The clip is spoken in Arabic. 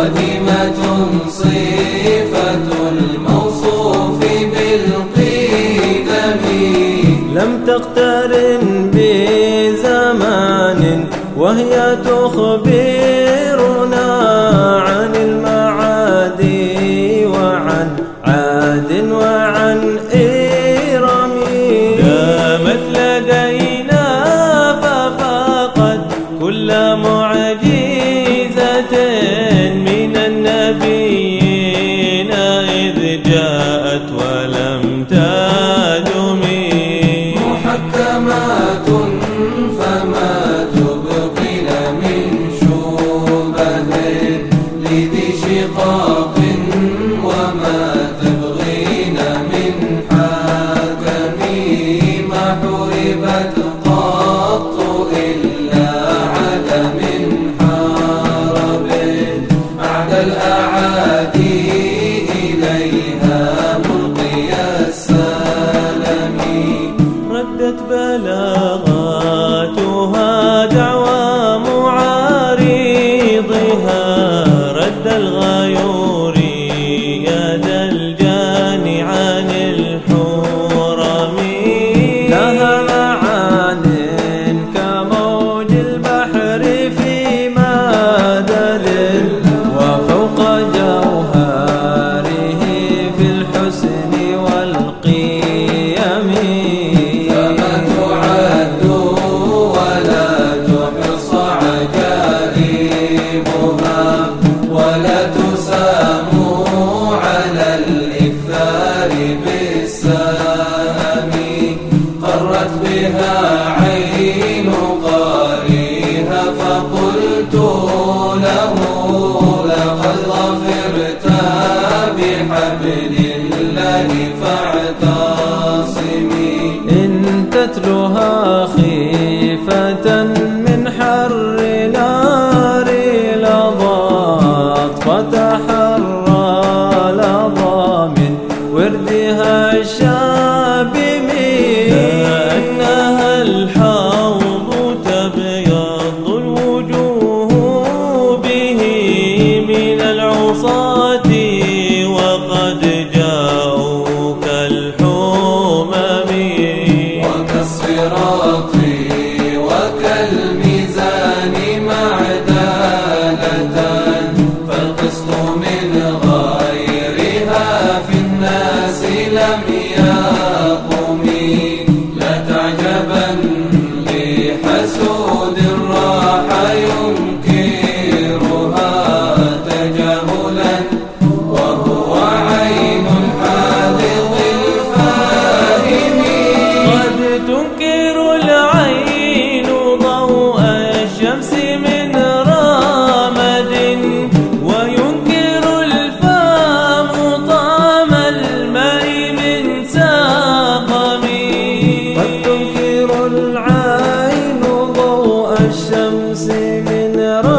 خادمة صفة الموصوف بالقدم. لم تقترن بزمان وهي تخبر فاعتصمي. إن تتلها خيفة تنكر العين ضوء الشمس من رامد وينكر الفم طعم الماء من ساقم. قد تنكر العين ضوء الشمس من رامد